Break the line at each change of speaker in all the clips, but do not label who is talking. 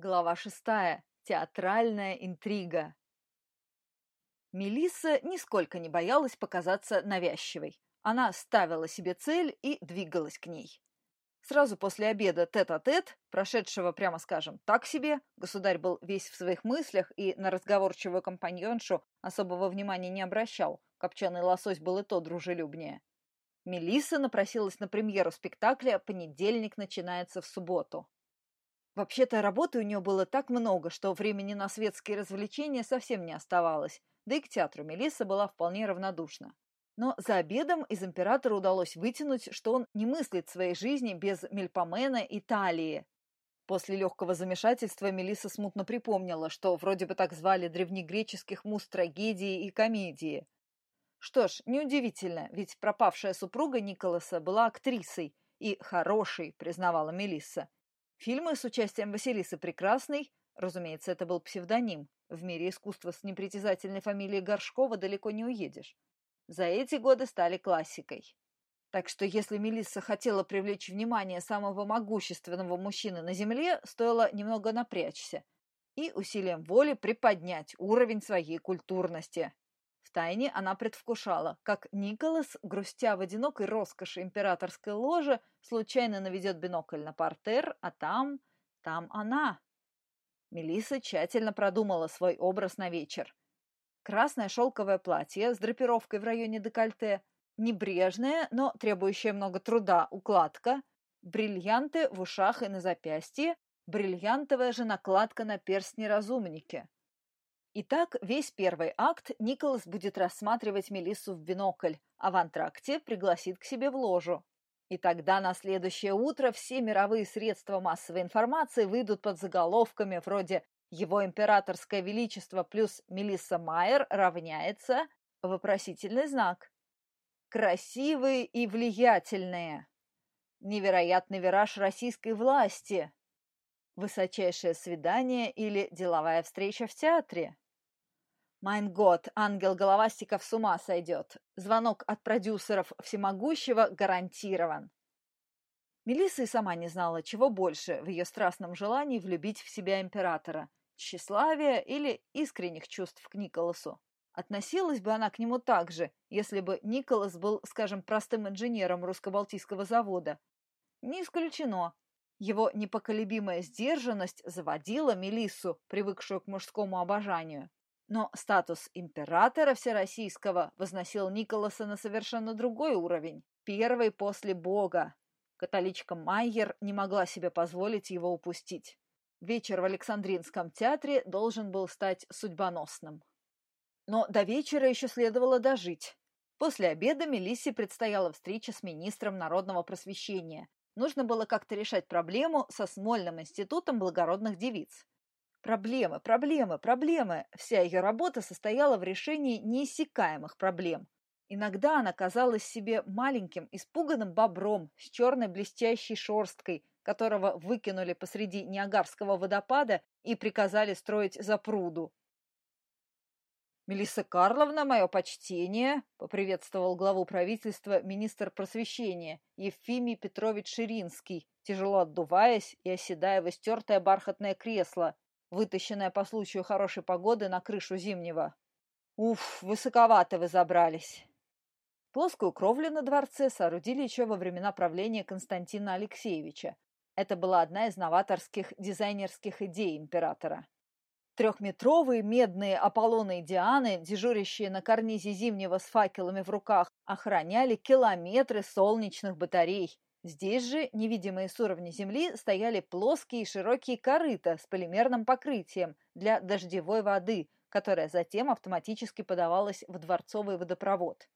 Глава шестая. Театральная интрига. Мелисса нисколько не боялась показаться навязчивой. Она ставила себе цель и двигалась к ней. Сразу после обеда тет-а-тет, -тет, прошедшего, прямо скажем, так себе, государь был весь в своих мыслях и на разговорчивую компаньоншу особого внимания не обращал. Копченый лосось был и то дружелюбнее. Мелисса напросилась на премьеру спектакля «Понедельник начинается в субботу». Вообще-то работы у нее было так много, что времени на светские развлечения совсем не оставалось, да и к театру Мелисса была вполне равнодушна. Но за обедом из императора удалось вытянуть, что он не мыслит своей жизни без Мельпомена и Талии. После легкого замешательства Мелисса смутно припомнила, что вроде бы так звали древнегреческих муз трагедии и комедии. Что ж, неудивительно, ведь пропавшая супруга Николаса была актрисой и хорошей, признавала Мелисса. Фильмы с участием Василисы Прекрасной, разумеется, это был псевдоним, в мире искусства с непритязательной фамилией Горшкова далеко не уедешь, за эти годы стали классикой. Так что если Мелисса хотела привлечь внимание самого могущественного мужчины на Земле, стоило немного напрячься и усилием воли приподнять уровень своей культурности. Втайне она предвкушала, как Николас, грустя в одинокой роскоши императорской ложи, случайно наведет бинокль на портер, а там... там она. Мелисса тщательно продумала свой образ на вечер. Красное шелковое платье с драпировкой в районе декольте, небрежная, но требующая много труда укладка, бриллианты в ушах и на запястье, бриллиантовая же накладка на перстни-разумники. Итак, весь первый акт Николас будет рассматривать Мелиссу в бинокль, а в антракте пригласит к себе в ложу. И тогда на следующее утро все мировые средства массовой информации выйдут под заголовками вроде «Его императорское величество плюс Мелисса Майер равняется» вопросительный знак. Красивые и влиятельные. Невероятный вираж российской власти. Высочайшее свидание или деловая встреча в театре. Майн год, ангел Головастиков с ума сойдет. Звонок от продюсеров всемогущего гарантирован. Мелисса и сама не знала, чего больше в ее страстном желании влюбить в себя императора – тщеславия или искренних чувств к Николасу. Относилась бы она к нему так же, если бы Николас был, скажем, простым инженером русско-балтийского завода. Не исключено. Его непоколебимая сдержанность заводила Мелиссу, привыкшую к мужскому обожанию. Но статус императора всероссийского возносил Николаса на совершенно другой уровень, первый после Бога. Католичка Майер не могла себе позволить его упустить. Вечер в Александринском театре должен был стать судьбоносным. Но до вечера еще следовало дожить. После обеда Мелиссе предстояла встреча с министром народного просвещения. Нужно было как-то решать проблему со Смольным институтом благородных девиц. Проблемы, проблемы, проблемы. Вся ее работа состояла в решении неиссякаемых проблем. Иногда она казалась себе маленьким, испуганным бобром с черной блестящей шерсткой, которого выкинули посреди Ниагарского водопада и приказали строить запруду. «Мелисса Карловна, мое почтение!» — поприветствовал главу правительства министр просвещения Евфимий Петрович Ширинский, тяжело отдуваясь и оседая в истертое бархатное кресло, вытащенная по случаю хорошей погоды на крышу зимнего. Уф, высоковато вы забрались. Плоскую кровлю на дворце соорудили еще во времена правления Константина Алексеевича. Это была одна из новаторских дизайнерских идей императора. Трехметровые медные Аполлоны и Дианы, дежурящие на карнизе зимнего с факелами в руках, охраняли километры солнечных батарей, Здесь же, невидимые с уровня земли, стояли плоские и широкие корыта с полимерным покрытием для дождевой воды, которая затем автоматически подавалась в дворцовый водопровод.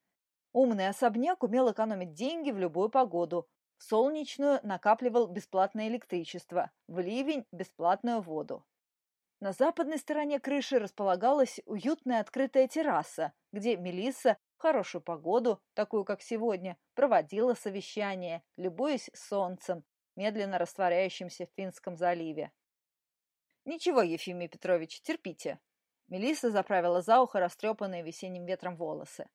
Умный особняк умел экономить деньги в любую погоду. В солнечную накапливал бесплатное электричество, в ливень – бесплатную воду. На западной стороне крыши располагалась уютная открытая терраса, где Мелисса хорошую погоду, такую как сегодня, проводила совещание, любуясь солнцем, медленно растворяющимся в Финском заливе. «Ничего, Ефимий Петрович, терпите». Мелисса заправила за ухо растрепанные весенним ветром волосы.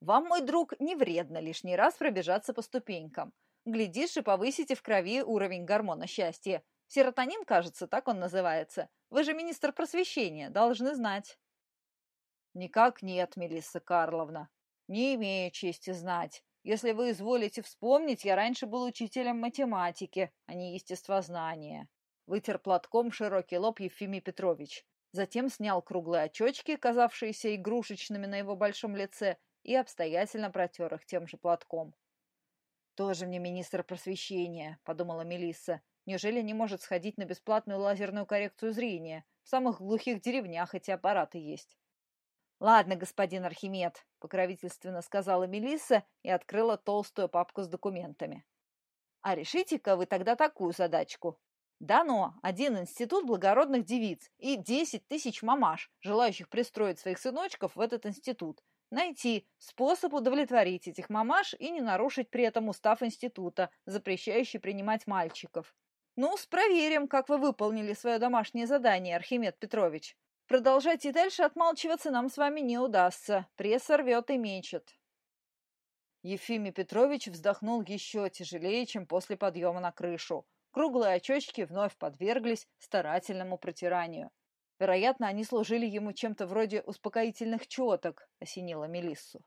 «Вам, мой друг, не вредно лишний раз пробежаться по ступенькам. Глядишь и повысите в крови уровень гормона счастья. Серотонин, кажется, так он называется. Вы же министр просвещения, должны знать. Никак нет, Мелисса Карловна. Не имею чести знать. Если вы изволите вспомнить, я раньше был учителем математики, а не естествознания. Вытер платком широкий лоб Ефимий Петрович. Затем снял круглые очечки, казавшиеся игрушечными на его большом лице, и обстоятельно протер их тем же платком. «Тоже мне министр просвещения», — подумала Мелисса. «Неужели не может сходить на бесплатную лазерную коррекцию зрения? В самых глухих деревнях эти аппараты есть». «Ладно, господин Архимед», — покровительственно сказала Мелисса и открыла толстую папку с документами. «А решите-ка вы тогда такую задачку. Дано один институт благородных девиц и десять тысяч мамаш, желающих пристроить своих сыночков в этот институт найти способ удовлетворить этих мамаш и не нарушить при этом устав института, запрещающий принимать мальчиков. ну проверим, как вы выполнили свое домашнее задание, Архимед Петрович. Продолжать и дальше отмалчиваться нам с вами не удастся. Пресса рвет и мечет. Ефимий Петрович вздохнул еще тяжелее, чем после подъема на крышу. Круглые очечки вновь подверглись старательному протиранию. Вероятно, они служили ему чем-то вроде успокоительных четок, осенила Мелиссу.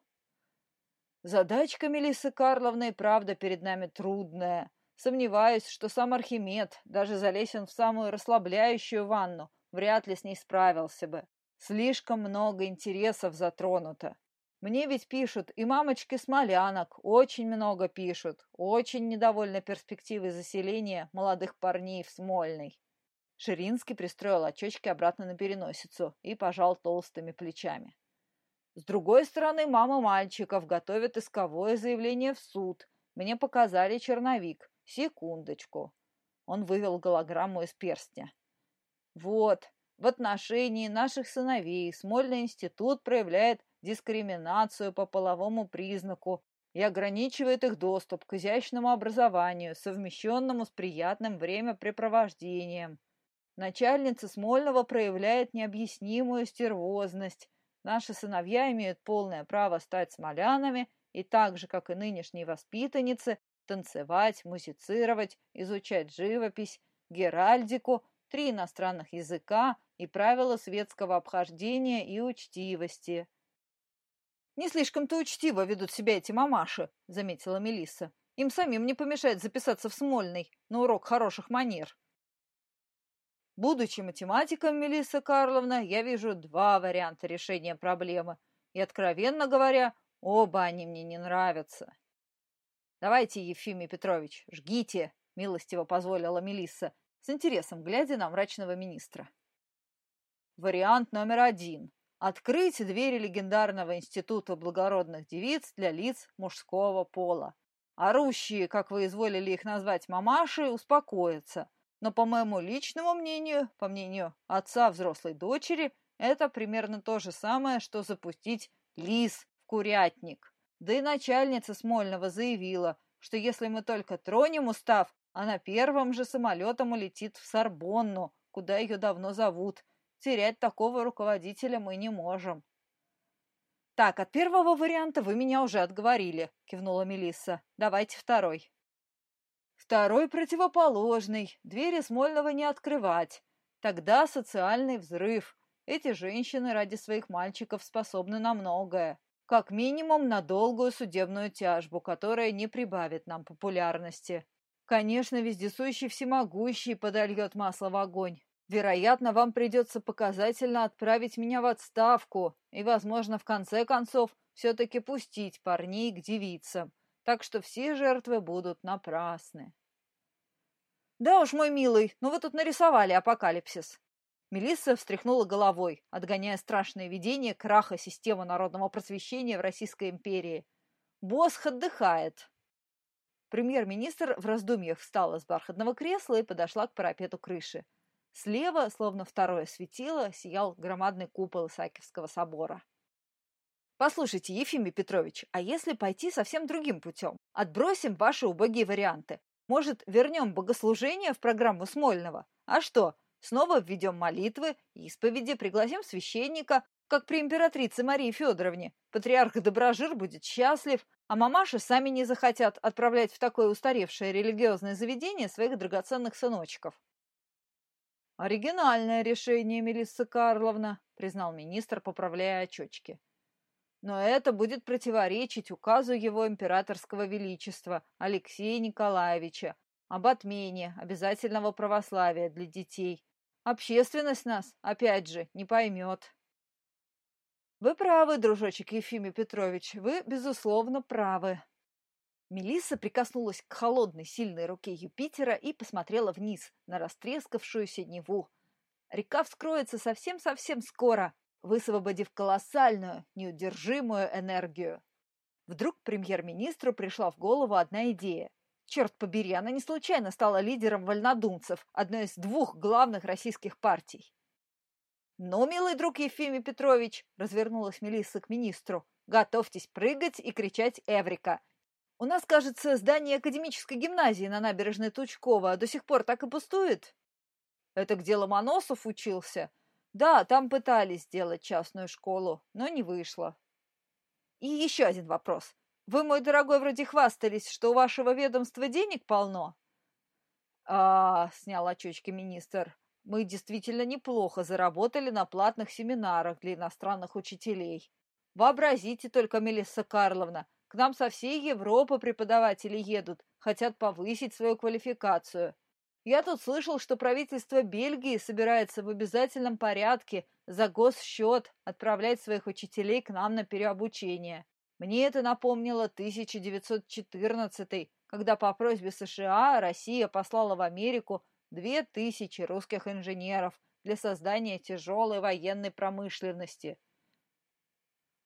Задачка Мелиссы Карловны и правда перед нами трудная. Сомневаюсь, что сам Архимед, даже залезен в самую расслабляющую ванну, вряд ли с ней справился бы. Слишком много интересов затронуто. Мне ведь пишут и мамочки смолянок, очень много пишут, очень недовольны перспективой заселения молодых парней в Смольный. Ширинский пристроил очечки обратно на переносицу и пожал толстыми плечами. С другой стороны, мама мальчиков готовит исковое заявление в суд. Мне показали черновик. Секундочку. Он вывел голограмму из перстня. Вот, в отношении наших сыновей Смольный институт проявляет дискриминацию по половому признаку и ограничивает их доступ к изящному образованию, совмещенному с приятным времяпрепровождением. Начальница Смольного проявляет необъяснимую стервозность. Наши сыновья имеют полное право стать смолянами и так же, как и нынешние воспитанницы, танцевать, музицировать, изучать живопись, геральдику, три иностранных языка и правила светского обхождения и учтивости. «Не слишком-то учтиво ведут себя эти мамаши», — заметила Мелисса. «Им самим не помешает записаться в Смольный на урок хороших манер». Будучи математиком, Мелисса Карловна, я вижу два варианта решения проблемы. И, откровенно говоря, оба они мне не нравятся. Давайте, Ефимий Петрович, жгите, милостиво позволила Мелисса, с интересом глядя на мрачного министра. Вариант номер один. Открыть двери легендарного института благородных девиц для лиц мужского пола. Орущие, как вы изволили их назвать, мамаши, успокоятся. Но, по моему личному мнению, по мнению отца взрослой дочери, это примерно то же самое, что запустить лис в курятник. Да и начальница Смольного заявила, что если мы только тронем устав, она первым же самолетом улетит в Сорбонну, куда ее давно зовут. Терять такого руководителя мы не можем. «Так, от первого варианта вы меня уже отговорили», — кивнула Мелисса. «Давайте второй». Второй противоположный. Двери Смольного не открывать. Тогда социальный взрыв. Эти женщины ради своих мальчиков способны на многое. Как минимум на долгую судебную тяжбу, которая не прибавит нам популярности. Конечно, вездесущий всемогущий подольет масло в огонь. Вероятно, вам придется показательно отправить меня в отставку и, возможно, в конце концов, все-таки пустить парней к девицам так что все жертвы будут напрасны. «Да уж, мой милый, ну вы тут нарисовали апокалипсис!» Мелисса встряхнула головой, отгоняя страшное видение краха системы народного просвещения в Российской империи. «Босх отдыхает!» Премьер-министр в раздумьях встала с бархатного кресла и подошла к парапету крыши. Слева, словно второе светило, сиял громадный купол Исаакиевского собора. Послушайте, Ефимий Петрович, а если пойти совсем другим путем? Отбросим ваши убогие варианты. Может, вернем богослужение в программу Смольного? А что, снова введем молитвы, исповеди, пригласим священника, как при императрице Марии Федоровне. Патриарх Доброжир будет счастлив, а мамаши сами не захотят отправлять в такое устаревшее религиозное заведение своих драгоценных сыночков. «Оригинальное решение, Мелисса Карловна», — признал министр, поправляя очечки. «Но это будет противоречить указу его императорского величества Алексея Николаевича об отмене обязательного православия для детей. Общественность нас, опять же, не поймет». «Вы правы, дружочек Ефимий Петрович, вы, безусловно, правы», Мелисса прикоснулась к холодной, сильной руке Юпитера и посмотрела вниз, на растрескавшуюся Неву. Река вскроется совсем-совсем скоро, высвободив колоссальную, неудержимую энергию. Вдруг премьер-министру пришла в голову одна идея. Черт побери, она не случайно стала лидером вольнодумцев, одной из двух главных российских партий. «Ну, милый друг Ефимий Петрович», — развернулась Мелисса к министру, — «готовьтесь прыгать и кричать «Эврика», у нас, кажется, здание академической гимназии на набережной Тучкова до сих пор так и пустует. Это где Ломоносов учился? Да, там пытались сделать частную школу, но не вышло. И еще один вопрос. Вы, мой дорогой, вроде хвастались, что у вашего ведомства денег полно. А, снял очечки министр, мы действительно неплохо заработали на платных семинарах для иностранных учителей. Вообразите только, Мелисса Карловна, к нам со всей Европы преподаватели едут, хотят повысить свою квалификацию. Я тут слышал, что правительство Бельгии собирается в обязательном порядке за госсчет отправлять своих учителей к нам на переобучение. Мне это напомнило 1914 когда по просьбе США Россия послала в Америку две тысячи русских инженеров для создания тяжелой военной промышленности.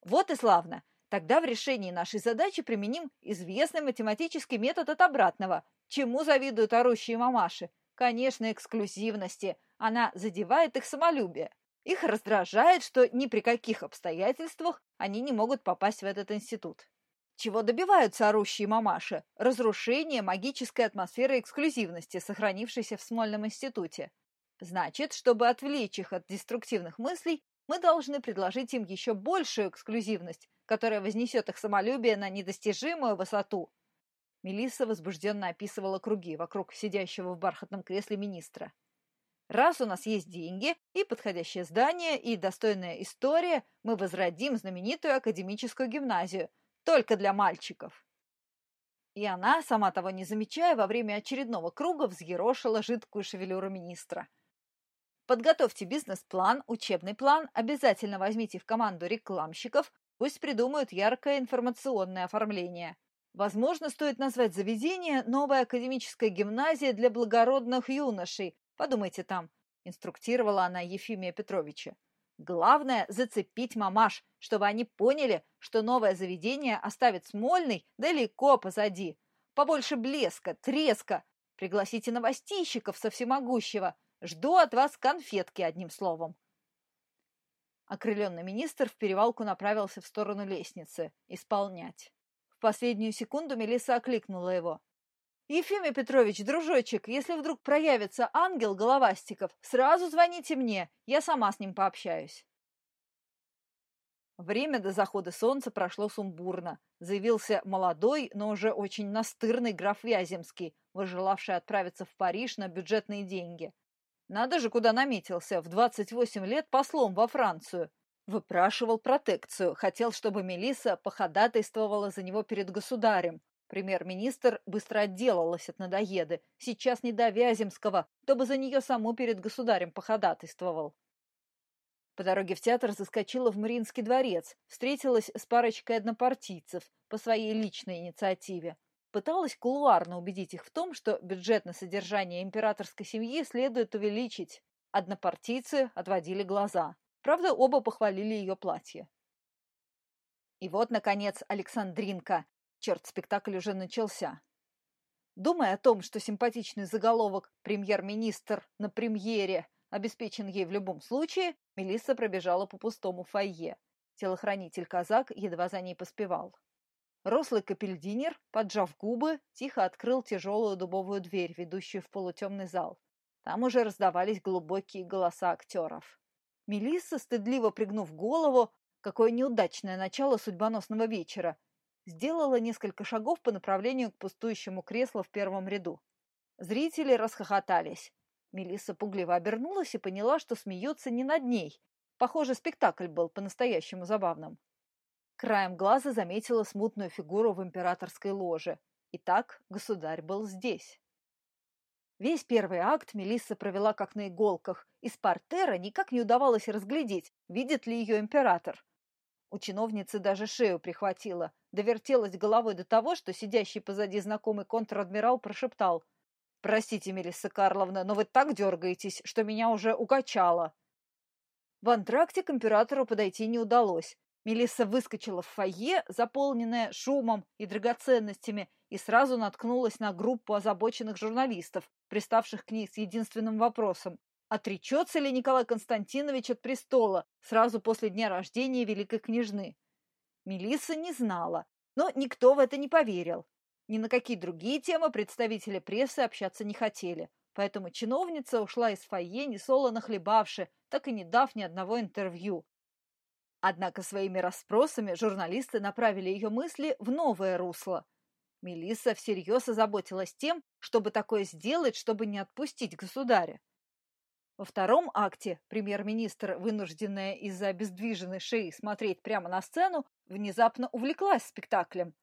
Вот и славно. Тогда в решении нашей задачи применим известный математический метод от обратного. Чему завидуют орущие мамаши? Конечно, эксклюзивности. Она задевает их самолюбие. Их раздражает, что ни при каких обстоятельствах они не могут попасть в этот институт. Чего добиваются орущие мамаши? Разрушение магической атмосферы эксклюзивности, сохранившейся в Смольном институте. Значит, чтобы отвлечь их от деструктивных мыслей, мы должны предложить им еще большую эксклюзивность, которая вознесет их самолюбие на недостижимую высоту. Мелисса возбужденно описывала круги вокруг сидящего в бархатном кресле министра. Раз у нас есть деньги и подходящее здание, и достойная история, мы возродим знаменитую академическую гимназию, только для мальчиков. И она, сама того не замечая, во время очередного круга взъерошила жидкую шевелюру министра. Подготовьте бизнес-план, учебный план, обязательно возьмите в команду рекламщиков, Пусть придумают яркое информационное оформление. Возможно, стоит назвать заведение «Новая академическая гимназия для благородных юношей». Подумайте там, инструктировала она Ефимия Петровича. Главное – зацепить мамаш, чтобы они поняли, что новое заведение оставит Смольный далеко позади. Побольше блеска, треска. Пригласите новостейщиков со всемогущего. Жду от вас конфетки, одним словом. Окрыленный министр в перевалку направился в сторону лестницы. Исполнять. В последнюю секунду Мелисса окликнула его. «Ефимий Петрович, дружочек, если вдруг проявится ангел Головастиков, сразу звоните мне, я сама с ним пообщаюсь». Время до захода солнца прошло сумбурно. Заявился молодой, но уже очень настырный граф Вяземский, выжелавший отправиться в Париж на бюджетные деньги. Надо же, куда наметился, в 28 лет послом во Францию. Выпрашивал протекцию, хотел, чтобы Мелисса походатайствовала за него перед государем. Премьер-министр быстро отделалась от надоеды. Сейчас не до Вяземского, кто бы за нее саму перед государем походатайствовал. По дороге в театр заскочила в Мариинский дворец, встретилась с парочкой однопартийцев по своей личной инициативе пыталась кулуарно убедить их в том, что бюджет на содержание императорской семьи следует увеличить. Однопартийцы отводили глаза. Правда, оба похвалили ее платье. И вот, наконец, Александринка. Черт, спектакль уже начался. Думая о том, что симпатичный заголовок «Премьер-министр на премьере» обеспечен ей в любом случае, Мелисса пробежала по пустому фойе. Телохранитель-казак едва за ней поспевал. Рослый капельдинер, поджав губы, тихо открыл тяжелую дубовую дверь, ведущую в полутемный зал. Там уже раздавались глубокие голоса актеров. Мелисса, стыдливо пригнув голову, какое неудачное начало судьбоносного вечера, сделала несколько шагов по направлению к пустующему креслу в первом ряду. Зрители расхохотались. Мелисса пугливо обернулась и поняла, что смеется не над ней. Похоже, спектакль был по-настоящему забавным. Краем глаза заметила смутную фигуру в императорской ложе. Итак, государь был здесь. Весь первый акт Мелисса провела как на иголках. Из портера никак не удавалось разглядеть, видит ли ее император. У чиновницы даже шею прихватило, довертелась головой до того, что сидящий позади знакомый контр-адмирал прошептал. «Простите, Мелисса Карловна, но вы так дергаетесь, что меня уже укачало». В антракте к императору подойти не удалось. Мелисса выскочила в фойе, заполненное шумом и драгоценностями, и сразу наткнулась на группу озабоченных журналистов, приставших к ней с единственным вопросом. Отречется ли Николай Константинович от престола сразу после дня рождения великой княжны? Мелисса не знала, но никто в это не поверил. Ни на какие другие темы представители прессы общаться не хотели, поэтому чиновница ушла из фойе, несолоно хлебавши, так и не дав ни одного интервью. Однако своими расспросами журналисты направили ее мысли в новое русло. Мелисса всерьез озаботилась тем, чтобы такое сделать, чтобы не отпустить государя. Во втором акте премьер-министр, вынужденная из-за обездвиженной шеи смотреть прямо на сцену, внезапно увлеклась спектаклем.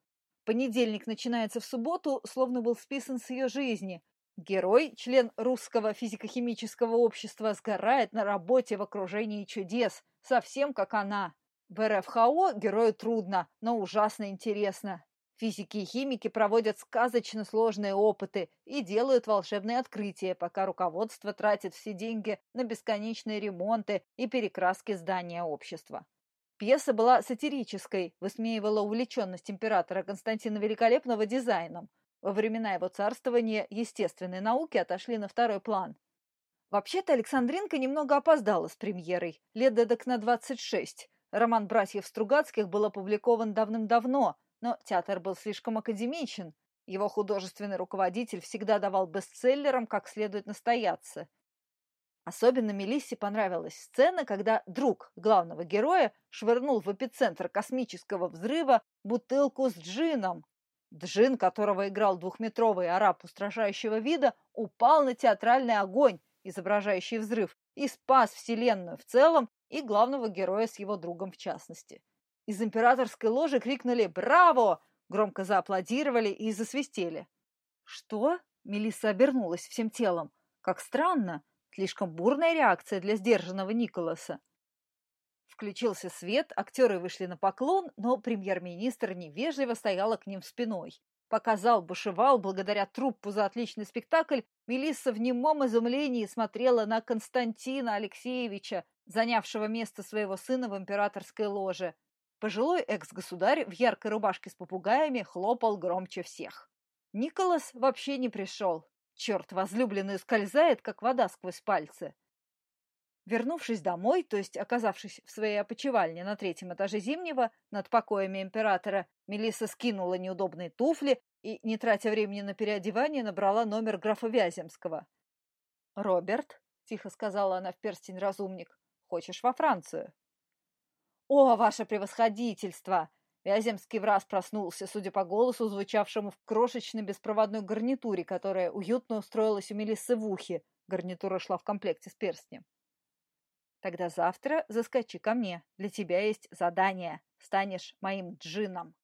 Понедельник начинается в субботу, словно был списан с ее жизни. Герой, член русского физико-химического общества, сгорает на работе в окружении чудес, совсем как она. В РФХО герою трудно, но ужасно интересно. Физики и химики проводят сказочно сложные опыты и делают волшебные открытия, пока руководство тратит все деньги на бесконечные ремонты и перекраски здания общества. Пьеса была сатирической, высмеивала увлеченность императора Константина Великолепного дизайном. Во времена его царствования естественные науки отошли на второй план. Вообще-то Александринка немного опоздала с премьерой, лет эдак на 26. Роман братьев Стругацких был опубликован давным-давно, но театр был слишком академичен. Его художественный руководитель всегда давал бестселлерам как следует настояться. Особенно Мелиссе понравилась сцена, когда друг главного героя швырнул в эпицентр космического взрыва бутылку с джином. Джин, которого играл двухметровый араб устрашающего вида, упал на театральный огонь, изображающий взрыв, и спас Вселенную в целом и главного героя с его другом в частности. Из императорской ложи крикнули «Браво!», громко зааплодировали и засвистели. «Что?» — Мелисса обернулась всем телом. «Как странно! Слишком бурная реакция для сдержанного Николаса». Включился свет, актеры вышли на поклон, но премьер-министр невежливо стояла к ним спиной. Показал, бушевал, благодаря труппу за отличный спектакль, Мелисса в немом изумлении смотрела на Константина Алексеевича, занявшего место своего сына в императорской ложе. Пожилой экс-государь в яркой рубашке с попугаями хлопал громче всех. Николас вообще не пришел. Черт, возлюбленный скользает, как вода сквозь пальцы. Вернувшись домой, то есть оказавшись в своей опочивальне на третьем этаже Зимнего, над покоями императора, Мелисса скинула неудобные туфли и, не тратя времени на переодевание, набрала номер графа Вяземского. «Роберт», — тихо сказала она в перстень разумник, — «хочешь во Францию?» «О, ваше превосходительство!» Вяземский враз проснулся, судя по голосу, звучавшему в крошечной беспроводной гарнитуре, которая уютно устроилась у Мелиссы в ухе. Гарнитура шла в комплекте с перстнем. «Тогда завтра заскочи ко мне. Для тебя есть задание. Станешь моим джином».